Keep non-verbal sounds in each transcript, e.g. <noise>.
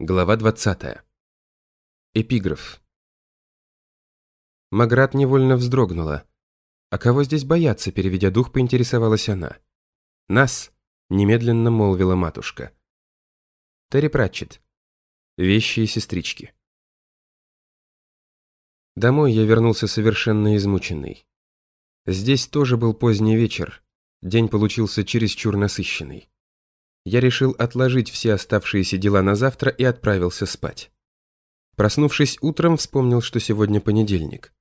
Глава 20. Эпиграф. Маград невольно вздрогнула. «А кого здесь бояться?» – переведя дух, поинтересовалась она. «Нас!» – немедленно молвила матушка. Терри Пратчет. Вещи и сестрички. Домой я вернулся совершенно измученный. Здесь тоже был поздний вечер. День получился чересчур насыщенный я решил отложить все оставшиеся дела на завтра и отправился спать. Проснувшись утром, вспомнил, что сегодня понедельник.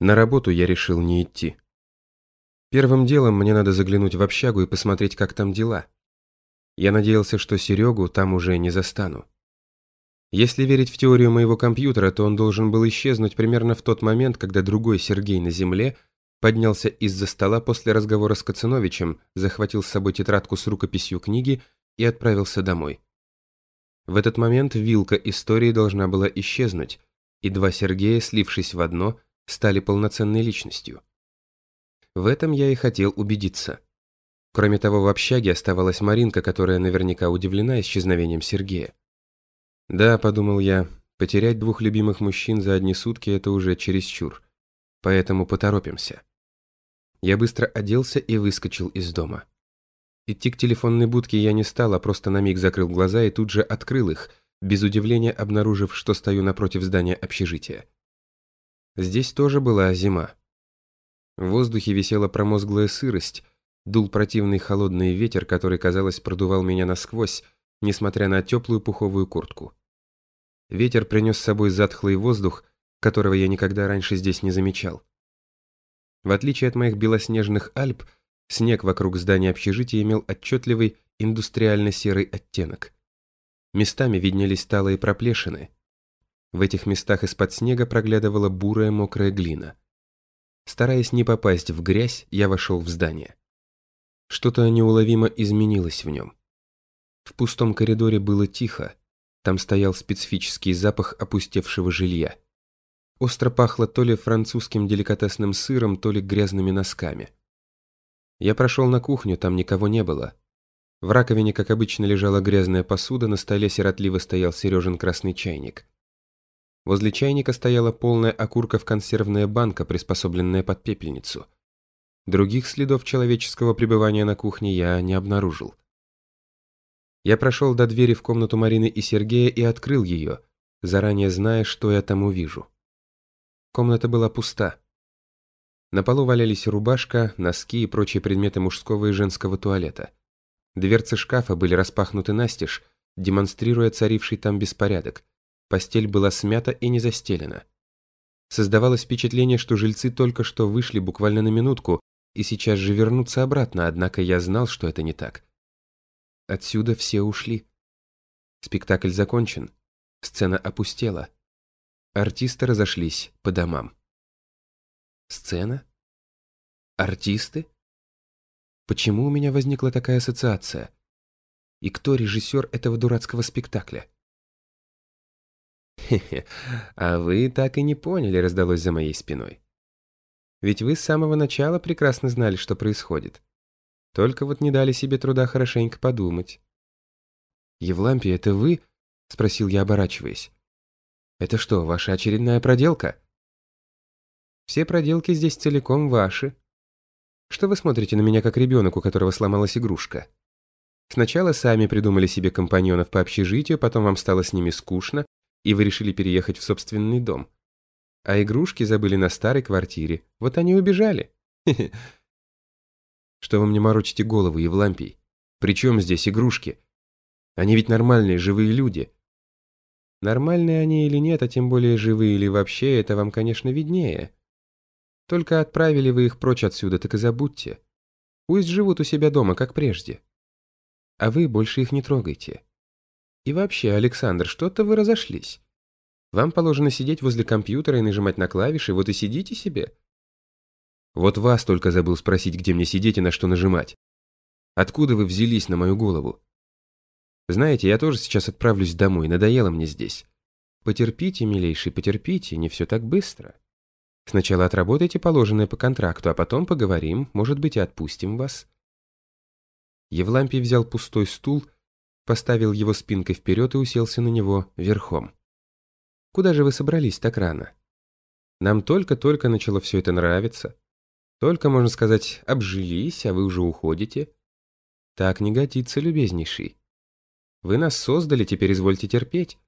На работу я решил не идти. Первым делом мне надо заглянуть в общагу и посмотреть, как там дела. Я надеялся, что Серегу там уже не застану. Если верить в теорию моего компьютера, то он должен был исчезнуть примерно в тот момент, когда другой Сергей на Земле поднялся из-за стола после разговора с Кацановичем, захватил с собой тетрадку с рукописью книги и отправился домой. В этот момент вилка истории должна была исчезнуть, и два Сергея, слившись в одно, стали полноценной личностью. В этом я и хотел убедиться. Кроме того, в общаге оставалась Маринка, которая наверняка удивлена исчезновением Сергея. «Да», — подумал я, — «потерять двух любимых мужчин за одни сутки — это уже чересчур. Поэтому поторопимся». Я быстро оделся и выскочил из дома. Идти к телефонной будке я не стал, а просто на миг закрыл глаза и тут же открыл их, без удивления обнаружив, что стою напротив здания общежития. Здесь тоже была зима. В воздухе висела промозглая сырость, дул противный холодный ветер, который, казалось, продувал меня насквозь, несмотря на теплую пуховую куртку. Ветер принес с собой затхлый воздух, которого я никогда раньше здесь не замечал. В отличие от моих белоснежных Альп, снег вокруг здания общежития имел отчетливый индустриально-серый оттенок. Местами виднелись талые проплешины. В этих местах из-под снега проглядывала бурая мокрая глина. Стараясь не попасть в грязь, я вошел в здание. Что-то неуловимо изменилось в нем. В пустом коридоре было тихо, там стоял специфический запах опустевшего жилья. Остро пахло то ли французским деликатесным сыром, то ли грязными носками. Я прошел на кухню, там никого не было. В раковине, как обычно, лежала грязная посуда, на столе сиротливо стоял Сережин красный чайник. Возле чайника стояла полная окурков консервная банка, приспособленная под пепельницу. Других следов человеческого пребывания на кухне я не обнаружил. Я прошел до двери в комнату Марины и Сергея и открыл ее, заранее зная, что я там увижу. Комната была пуста. На полу валялись рубашка, носки и прочие предметы мужского и женского туалета. Дверцы шкафа были распахнуты настежь, демонстрируя царивший там беспорядок. Постель была смята и не застелена. Создавалось впечатление, что жильцы только что вышли буквально на минутку и сейчас же вернутся обратно, однако я знал, что это не так. Отсюда все ушли. Спектакль закончен. Сцена опустела. Артисты разошлись по домам. Сцена? Артисты? Почему у меня возникла такая ассоциация? И кто режиссер этого дурацкого спектакля? «Хе-хе, а вы так и не поняли», — раздалось за моей спиной. «Ведь вы с самого начала прекрасно знали, что происходит. Только вот не дали себе труда хорошенько подумать». «Евлампий, это вы?» — спросил я, оборачиваясь. Это что, ваша очередная проделка? Все проделки здесь целиком ваши. Что вы смотрите на меня как ребенок, у которого сломалась игрушка? Сначала сами придумали себе компаньонов по общежитию, потом вам стало с ними скучно, и вы решили переехать в собственный дом. А игрушки забыли на старой квартире. Вот они убежали. <laughs> Что вы мне морочите голову, Евлампий? Причем здесь игрушки? Они ведь нормальные, живые люди. Нормальные они или нет, а тем более живые или вообще, это вам, конечно, виднее. Только отправили вы их прочь отсюда, так и забудьте. Пусть живут у себя дома, как прежде. А вы больше их не трогайте. И вообще, Александр, что-то вы разошлись. Вам положено сидеть возле компьютера и нажимать на клавиши, вот и сидите себе. Вот вас только забыл спросить, где мне сидеть и на что нажимать. Откуда вы взялись на мою голову? Знаете, я тоже сейчас отправлюсь домой, надоело мне здесь. Потерпите, милейший, потерпите, не все так быстро. Сначала отработайте положенное по контракту, а потом поговорим, может быть, и отпустим вас. Евлампий взял пустой стул поставил его спинкой вперед и уселся на него верхом. «Куда же вы собрались так рано? Нам только-только начало все это нравиться. Только, можно сказать, обжились, а вы уже уходите. Так не годится, любезнейший. Вы нас создали, теперь извольте терпеть.